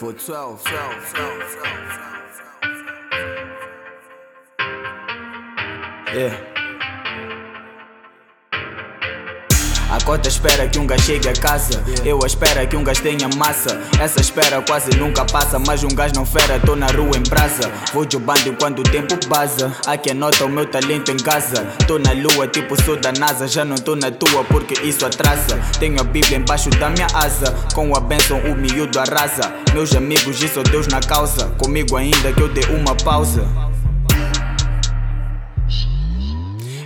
For 12, 12, 12, 12, 12. Yeah. A cota espera que um gajo chegue a casa. Eu espero que um gajo tenha massa. Essa espera quase nunca passa. Mas um gajo não fera, tô na rua em brasa. Vou jogando enquanto o tempo baza. Aqui anota o meu talento em casa. Tô na lua, tipo sou da NASA. Já não tô na tua porque isso atrasa. Tenho a Bíblia embaixo da minha asa. Com a bênção o miúdo arrasa. Meus amigos, isso Deus na causa. Comigo ainda que eu dei uma pausa.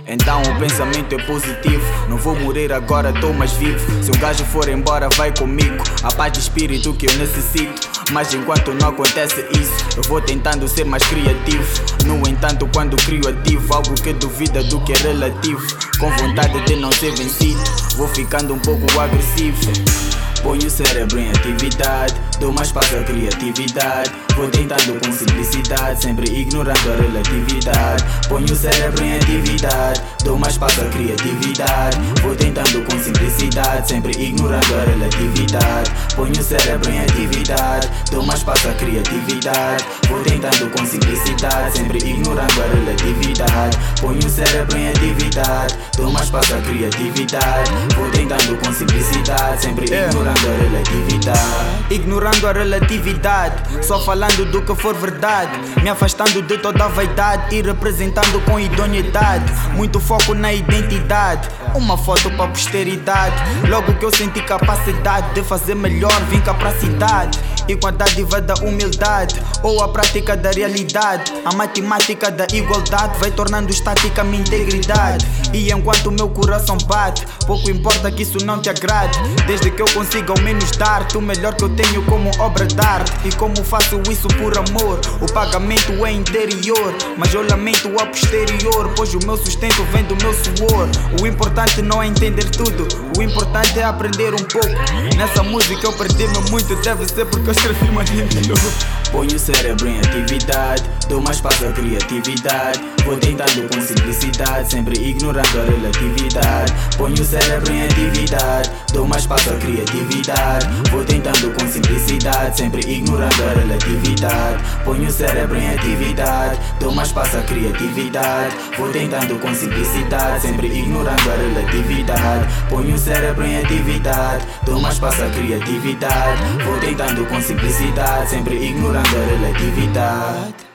Então o pensamento é positivo. Não vou morrer agora, tô mais vivo. Se um gajo for embora, vai comigo. A paz de espírito que eu necessito. Mas enquanto não acontece isso, eu vou tentando ser mais criativo. No entanto, quando crio ativo, algo que duvida do que é relativo. Com vontade de não ser vencido, vou ficando um pouco agressivo. O cérebro em atividade, dou mais espaço à criatividade. Vou tentando com simplicidade, sempre ignorando a relatividade. Ponho o cérebro em atividade, dou mais espaço à criatividade. Vou tentando com simplicidade, sempre ignorando a relatividade. Ponho o cérebro em atividade, dou mais espaço à criatividade. Vou tentando com simplicidade, sempre ignorando a relatividade. Ponho o cérebro em atividade, dou mais espaço à criatividade. Vou tentando com simplicidade, sempre ignorando a relatividade. Ignorando a relatividade, só falando do que for verdade. Me afastando de toda a vaidade e representando com idoneidade. Muito foco na identidade, uma foto para posteridade. Logo que eu senti capacidade de fazer melhor, vim cá pra cidade. E com a dádiva da humildade ou a prática da realidade, a matemática da igualdade vai tornando estática minha integridade. E enquanto o meu coração bate, pouco importa que isso não te agrade. Desde que eu consiga ao menos dar-te o melhor que eu tenho como obra de arte. E como faço isso por amor, o pagamento é interior, mas eu lamento a posterior, pois o meu sustento vem do meu suor. O importante não é entender tudo, o importante é aprender um pouco. Nessa música eu perdi-me muito, deve ser porque eu escrevi uma de. Ponho o cérebro em atividade, dou mais espaço à criatividade. Vou tentando com simplicidade, sempre ignorando a relatividade. Ponho o cérebro em atividade, dou mais espaço à criatividade. Vou tentando com simplicidade, sempre ignorando a relatividade. Ponho o cérebro em atividade, dou mais espaço à criatividade. Vou tentando com simplicidade, sempre ignorando a relatividade. Ponho o cérebro em atividade, dou mais espaço à criatividade. Vou tentando com simplicidade, sempre ignorando a relatividade.